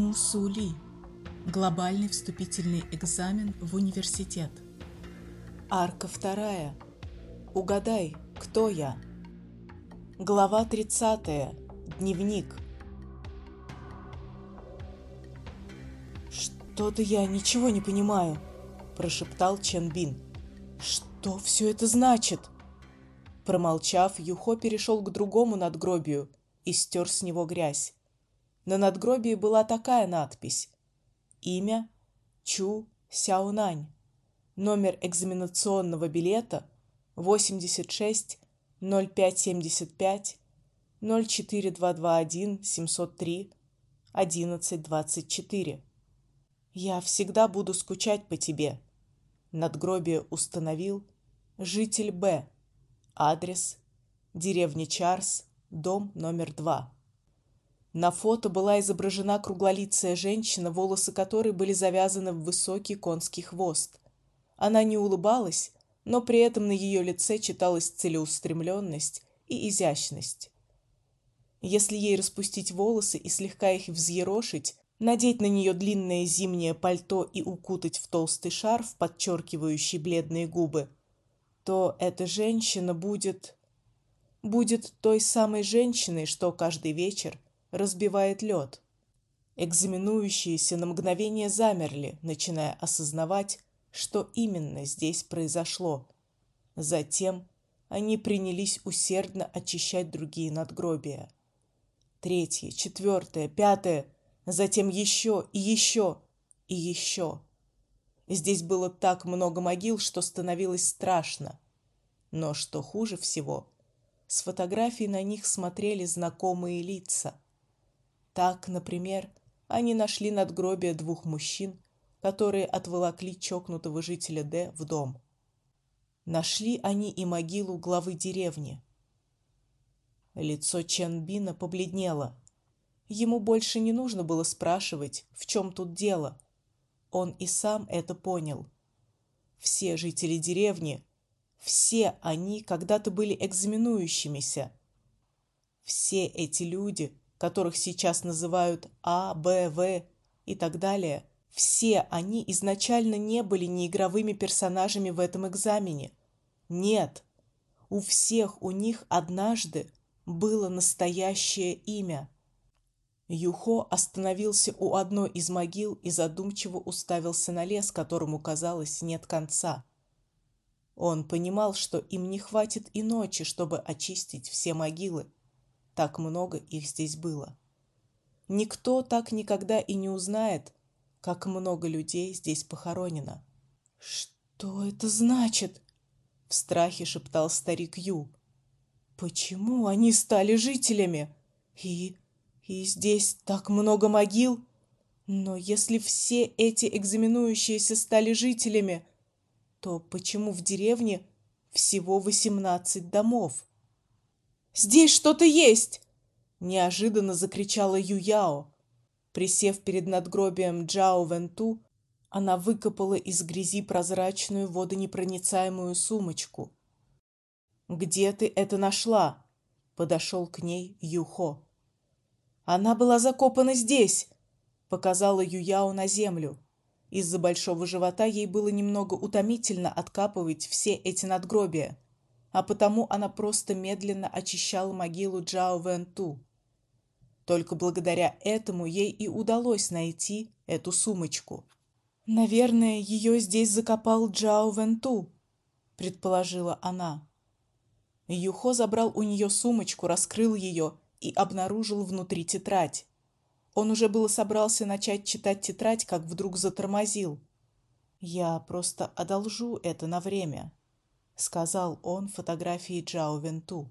Мусули. Глобальный вступительный экзамен в университет. Арка вторая. Угадай, кто я? Глава 30. Дневник. Что-то я ничего не понимаю, прошептал Чен Бин. Что все это значит? Промолчав, Юхо перешел к другому надгробию и стер с него грязь. На надгробии была такая надпись: Имя Чу Сяонань. Номер экзаменационного билета 86 0575 04221 703 1124. Я всегда буду скучать по тебе. Надгробие установил житель Б. Адрес деревня Чарс, дом номер два. На фото была изображена круглолицая женщина, волосы которой были завязаны в высокий конский хвост. Она не улыбалась, но при этом на ее лице читалась целеустремленность и изящность. Если ей распустить волосы и слегка их взъерошить, надеть на нее длинное зимнее пальто и укутать в толстый шарф, подчеркивающий бледные губы, то эта женщина будет будет той самой женщиной, что каждый вечер разбивает лед. Экзаменующиеся на мгновение замерли, начиная осознавать, что именно здесь произошло. Затем они принялись усердно очищать другие надгробия. Третье, четвертое, пятое, затем еще и еще и еще. Здесь было так много могил, что становилось страшно. Но что хуже всего, с фотографий на них смотрели знакомые лица – так, например, они нашли надгробие двух мужчин, которые отволокли чокнутого жителя Д в дом. Нашли они и могилу главы деревни. Лицо Чен Бина побледнело. Ему больше не нужно было спрашивать, в чем тут дело. Он и сам это понял. Все жители деревни, все они когда-то были экзаменующимися. Все эти люди которых сейчас называют А, Б, В и так далее, все они изначально не были неигровыми персонажами в этом экзамене. Нет, у всех у них однажды было настоящее имя. Юхо остановился у одной из могил и задумчиво уставился на лес, которому, казалось, нет конца. Он понимал, что им не хватит и ночи, чтобы очистить все могилы. Так много их здесь было. Никто так никогда и не узнает, как много людей здесь похоронено. Что это значит? В страхе шептал старик Ю. Почему они стали жителями? И и здесь так много могил? Но если все эти экзаменующиеся стали жителями, то почему в деревне всего восемнадцать домов? Здесь что-то есть!» Неожиданно закричала Юяо. Присев перед надгробием Джао Венту, она выкопала из грязи прозрачную водонепроницаемую сумочку. «Где ты это нашла?» — подошел к ней Юхо. «Она была закопана здесь!» — показала Юяо на землю. Из-за большого живота ей было немного утомительно откапывать все эти надгробия — а потому она просто медленно очищала могилу Джао Вэнту. Только благодаря этому ей и удалось найти эту сумочку. Наверное, ее здесь закопал Джао Вэнту, предположила она. Юхо забрал у нее сумочку, раскрыл ее и обнаружил внутри тетрадь. Он уже было собрался начать читать тетрадь, как вдруг затормозил. Я просто одолжу это на время, сказал он фотографии Джао Венту.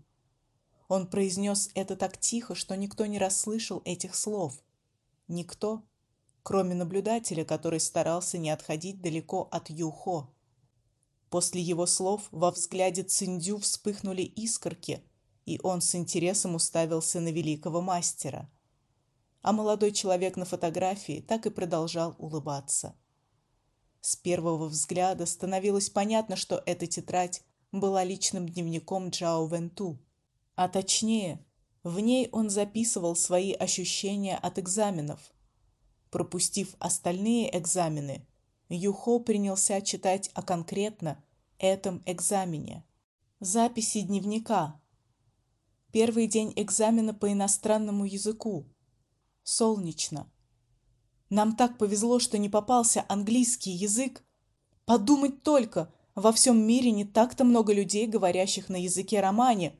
Он произнес это так тихо, что никто не расслышал этих слов. Никто, кроме наблюдателя, который старался не отходить далеко от Юхо. После его слов во взгляде Циндю вспыхнули искорки, и он с интересом уставился на великого мастера. А молодой человек на фотографии так и продолжал улыбаться. С первого взгляда становилось понятно, что эта тетрадь была личным дневником Джао Венту. А точнее, в ней он записывал свои ощущения от экзаменов. Пропустив остальные экзамены, Юхо принялся читать о конкретно этом экзамене. Записи дневника. Первый день экзамена по иностранному языку. Солнечно. Нам так повезло, что не попался английский язык. Подумать только, во всем мире не так-то много людей, говорящих на языке романе.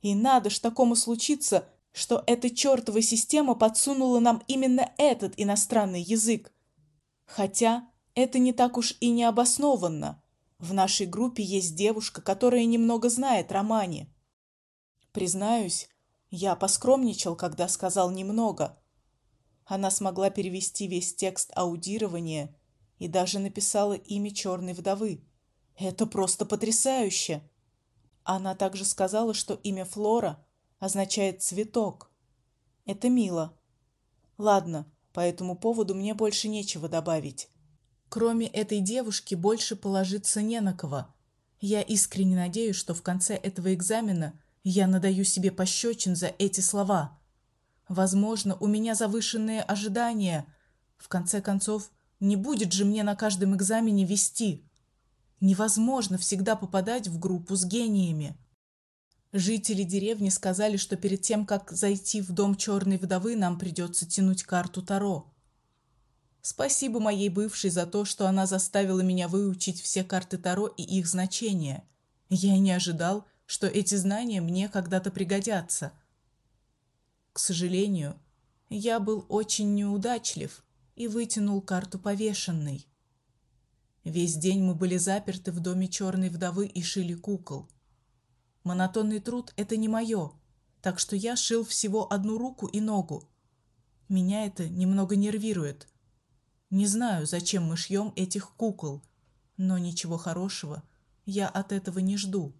И надо ж такому случиться, что эта чертова система подсунула нам именно этот иностранный язык. Хотя это не так уж и не обоснованно. В нашей группе есть девушка, которая немного знает романе. Признаюсь, я поскромничал, когда сказал немного. Она смогла перевести весь текст аудирования и даже написала имя черной вдовы. Это просто потрясающе. Она также сказала, что имя Флора означает цветок. Это мило. Ладно, по этому поводу мне больше нечего добавить. Кроме этой девушки больше положиться не на кого. Я искренне надеюсь, что в конце этого экзамена я надаю себе пощечин за эти слова. Возможно, у меня завышенные ожидания. В конце концов, не будет же мне на каждом экзамене вести. Невозможно всегда попадать в группу с гениями. Жители деревни сказали, что перед тем, как зайти в дом черной вдовы, нам придется тянуть карту Таро. Спасибо моей бывшей за то, что она заставила меня выучить все карты Таро и их значения. Я не ожидал, что эти знания мне когда-то пригодятся. К сожалению, я был очень неудачлив и вытянул карту повешенной. Весь день мы были заперты в доме черной вдовы и шили кукол. Монотонный труд это не мое, так что я шил всего одну руку и ногу. Меня это немного нервирует. Не знаю, зачем мы шьем этих кукол, но ничего хорошего я от этого не жду.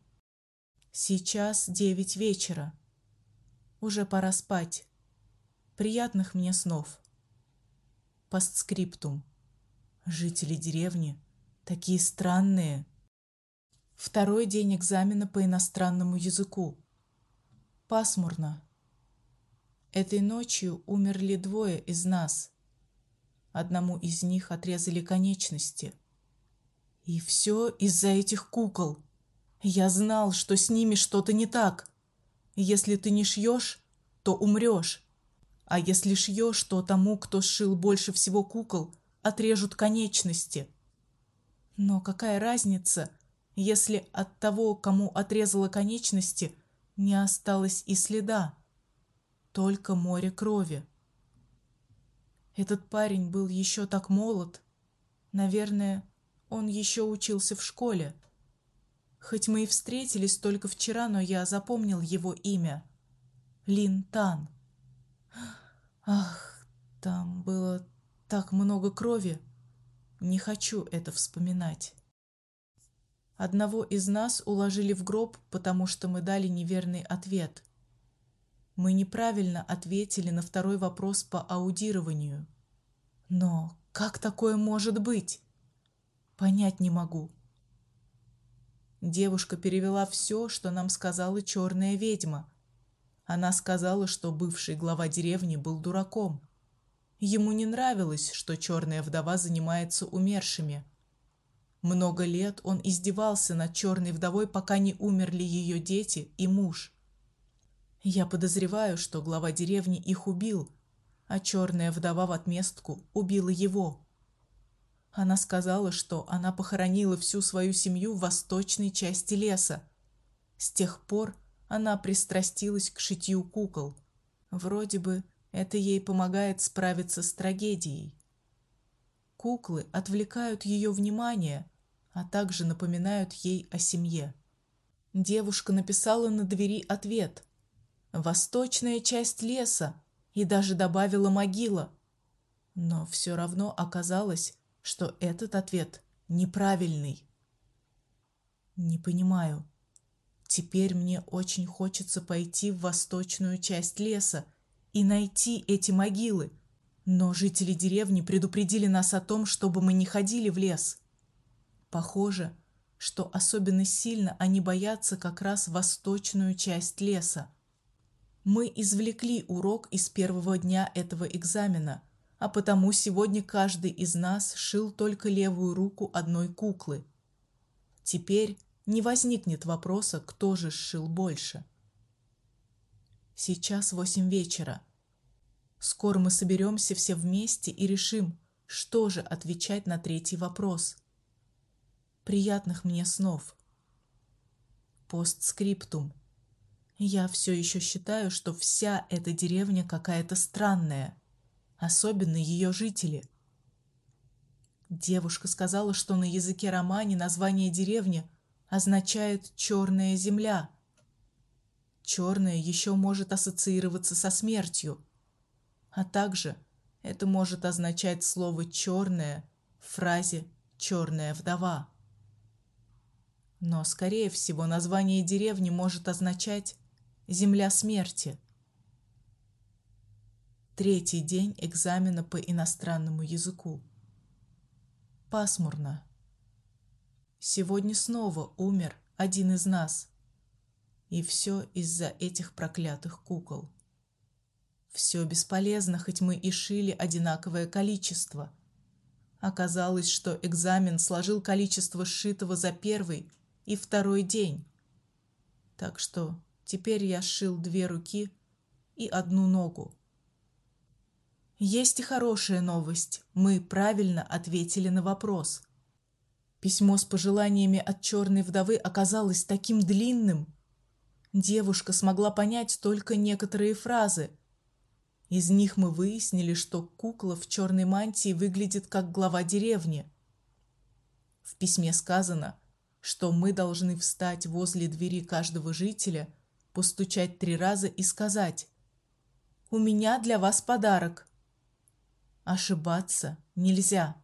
Сейчас девять вечера. Уже пора спать. Приятных мне снов. Постскриптум. Жители деревни такие странные. Второй день экзамена по иностранному языку. Пасмурно. Этой ночью умерли двое из нас. Одному из них отрезали конечности. И все из-за этих кукол. Я знал, что с ними что-то не так. Если ты не шьешь, то умрешь. А если шьешь, то тому, кто сшил больше всего кукол, отрежут конечности. Но какая разница, если от того, кому отрезала конечности, не осталось и следа, только море крови. Этот парень был еще так молод. Наверное, он еще учился в школе. Хоть мы и встретились только вчера, но я запомнил его имя. Лин Тан. Ах, там было так много крови. Не хочу это вспоминать. Одного из нас уложили в гроб, потому что мы дали неверный ответ. Мы неправильно ответили на второй вопрос по аудированию. Но как такое может быть? Понять не могу. Девушка перевела все, что нам сказала черная ведьма. Она сказала, что бывший глава деревни был дураком. Ему не нравилось, что черная вдова занимается умершими. Много лет он издевался над черной вдовой, пока не умерли ее дети и муж. Я подозреваю, что глава деревни их убил, а черная вдова в отместку убила его. Она сказала, что она похоронила всю свою семью в восточной части леса. С тех пор она пристрастилась к шитью кукол. Вроде бы это ей помогает справиться с трагедией. Куклы отвлекают ее внимание, а также напоминают ей о семье. Девушка написала на двери ответ: "Восточная часть леса" и даже добавила могила. Но все равно оказалось, что этот ответ неправильный. Не понимаю. Теперь мне очень хочется пойти в восточную часть леса и найти эти могилы. Но жители деревни предупредили нас о том, чтобы мы не ходили в лес. Похоже, что особенно сильно они боятся как раз восточную часть леса. Мы извлекли урок из первого дня этого экзамена, а потому сегодня каждый из нас шил только левую руку одной куклы. Теперь не возникнет вопроса, кто же сшил больше. Сейчас восемь вечера. Скоро мы соберемся все вместе и решим, что же отвечать на третий вопрос. Приятных мне снов. Постскриптум. Я все еще считаю, что вся эта деревня какая-то странная, особенно ее жители. Девушка сказала, что на языке романи название деревни означает черная земля. Черная еще может ассоциироваться со смертью, а также это может означать слово черная в фразе черная вдова. Но скорее всего название деревни может означать земля смерти. Третий день экзамена по иностранному языку. Пасмурно. Сегодня снова умер один из нас. И все из-за этих проклятых кукол. Все бесполезно, хоть мы и шили одинаковое количество. Оказалось, что экзамен сложил количество сшитого за первый и второй день. Так что теперь я сшил две руки и одну ногу. Есть и хорошая новость. Мы правильно ответили на вопрос. Письмо с пожеланиями от черной вдовы оказалось таким длинным. Девушка смогла понять только некоторые фразы. Из них мы выяснили, что кукла в черной мантии выглядит как глава деревни. В письме сказано, что мы должны встать возле двери каждого жителя, постучать три раза и сказать: "У меня для вас подарок". Ошибаться нельзя.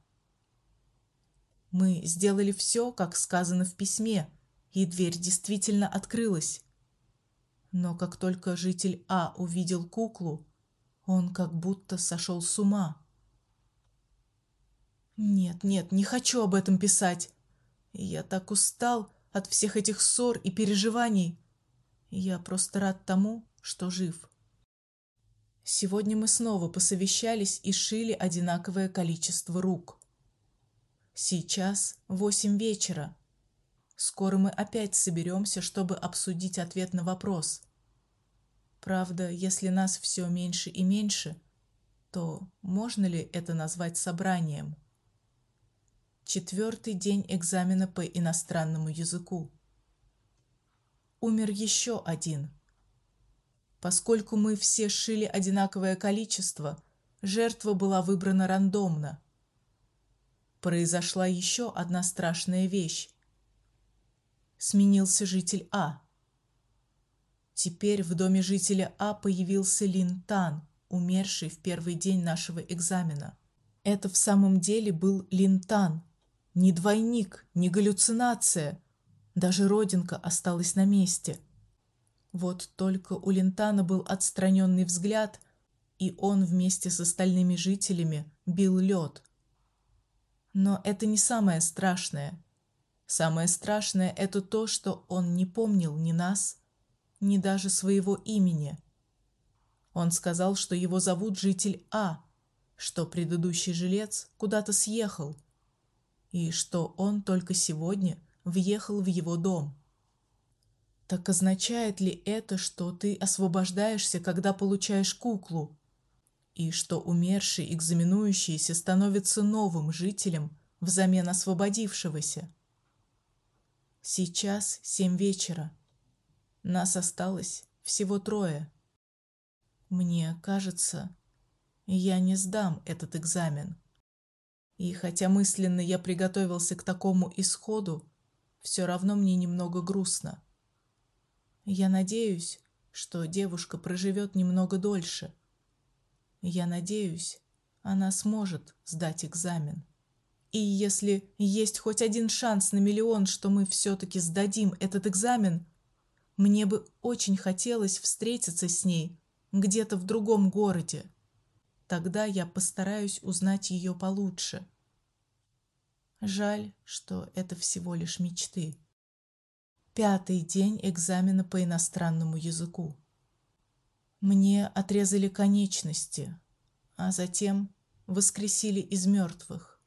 Мы сделали все, как сказано в письме, и дверь действительно открылась. Но как только житель А увидел куклу, он как будто сошел с ума. Нет, нет, не хочу об этом писать. Я так устал от всех этих ссор и переживаний. Я просто рад тому, что жив. Сегодня мы снова посовещались и шили одинаковое количество рук. Сейчас восемь вечера. Скоро мы опять соберемся, чтобы обсудить ответ на вопрос. Правда, если нас все меньше и меньше, то можно ли это назвать собранием? Четвертый день экзамена по иностранному языку. Умер еще один. Поскольку мы все шили одинаковое количество, жертва была выбрана рандомно. Произошла еще одна страшная вещь. Сменился житель А. Теперь в доме жителя А появился Лин Тан, умерший в первый день нашего экзамена. Это в самом деле был Лин Тан, ни двойник, ни галлюцинация. Даже родинка осталась на месте. Вот только у Лентана был отстраненный взгляд, и он вместе с остальными жителями бил лед. Но это не самое страшное. Самое страшное это то, что он не помнил ни нас, ни даже своего имени. Он сказал, что его зовут житель А, что предыдущий жилец куда-то съехал и что он только сегодня въехал в его дом. Так означает ли это, что ты освобождаешься, когда получаешь куклу, и что умерший экзаменующийся становится новым жителем взамен освободившегося? Сейчас семь вечера. Нас осталось всего трое. Мне кажется, я не сдам этот экзамен. И хотя мысленно я приготовился к такому исходу, все равно мне немного грустно. Я надеюсь, что девушка проживет немного дольше. Я надеюсь, она сможет сдать экзамен. И если есть хоть один шанс на миллион, что мы все таки сдадим этот экзамен, мне бы очень хотелось встретиться с ней где-то в другом городе. Тогда я постараюсь узнать ее получше. Жаль, что это всего лишь мечты. Пятый день экзамена по иностранному языку. Мне отрезали конечности, а затем воскресили из мертвых.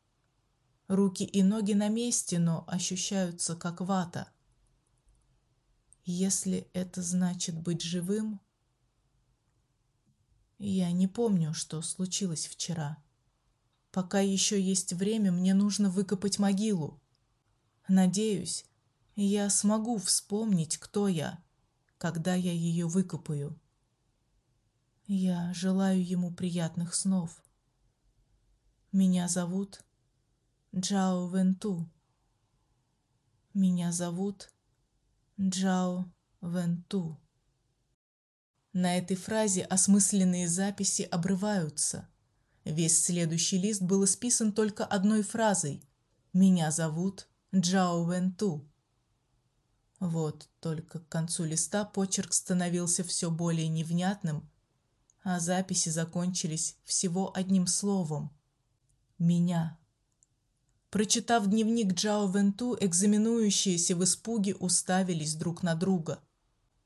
Руки и ноги на месте, но ощущаются как вата. Если это значит быть живым, я не помню, что случилось вчера. Пока еще есть время, мне нужно выкопать могилу. Надеюсь, я смогу вспомнить, кто я, когда я ее выкопаю. Я желаю ему приятных снов. Меня зовут Джао Венту. Меня зовут Джао Венту. На этой фразе осмысленные записи обрываются. Весь следующий лист был исписан только одной фразой «Меня зовут Джао Венту». Вот только к концу листа почерк становился все более невнятным, а записи закончились всего одним словом «Меня». Прочитав дневник Джао Венту, экзаменующиеся в испуге уставились друг на друга –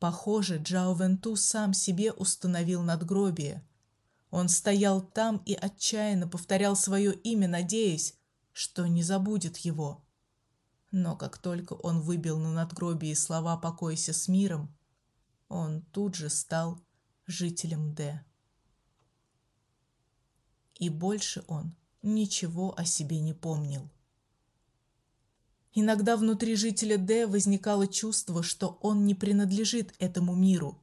Похоже, Джао Венту сам себе установил надгробие. Он стоял там и отчаянно повторял свое имя, надеясь, что не забудет его. Но как только он выбил на надгробии слова «покойся с миром», он тут же стал жителем Д. И больше он ничего о себе не помнил. Иногда внутри жителя Д возникало чувство, что он не принадлежит этому миру.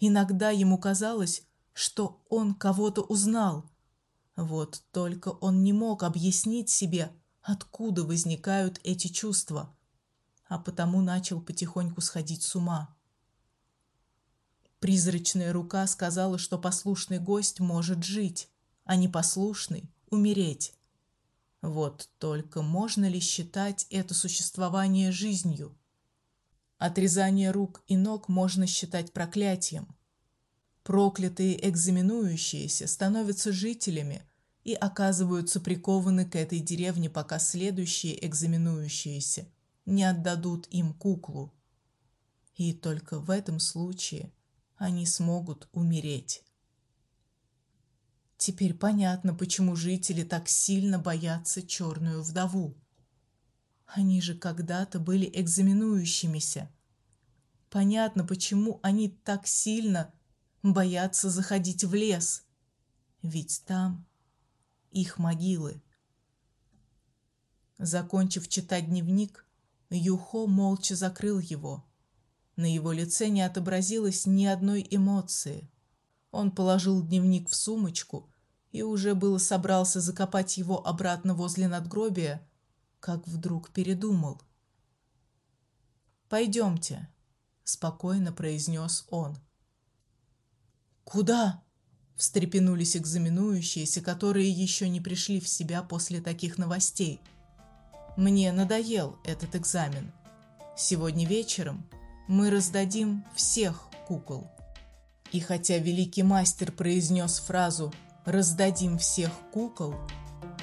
Иногда ему казалось, что он кого-то узнал. Вот только он не мог объяснить себе, откуда возникают эти чувства, а потому начал потихоньку сходить с ума. Призрачная рука сказала, что послушный гость может жить, а непослушный умереть. Вот только можно ли считать это существование жизнью? Отрезание рук и ног можно считать проклятием. Проклятые экзаменующиеся становятся жителями и оказываются прикованы к этой деревне, пока следующие экзаменующиеся не отдадут им куклу. И только в этом случае они смогут умереть. Теперь понятно, почему жители так сильно боятся черную вдову. Они же когда-то были экзаменующимися. Понятно, почему они так сильно боятся заходить в лес. Ведь там их могилы. Закончив читать дневник, Юхо молча закрыл его. На его лице не отобразилось ни одной эмоции. Он положил дневник в сумочку и уже было собрался закопать его обратно возле надгробия, как вдруг передумал. «Пойдемте», — спокойно произнес он. «Куда?» — встрепенулись экзаменующиеся, которые еще не пришли в себя после таких новостей. «Мне надоел этот экзамен. Сегодня вечером мы раздадим всех кукол». И хотя великий мастер произнес фразу раздадим всех кукол,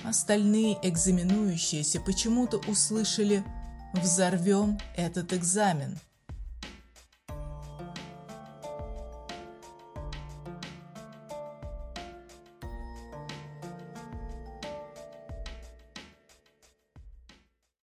остальные экзаменующиеся почему-то услышали «взорвем этот экзамен»,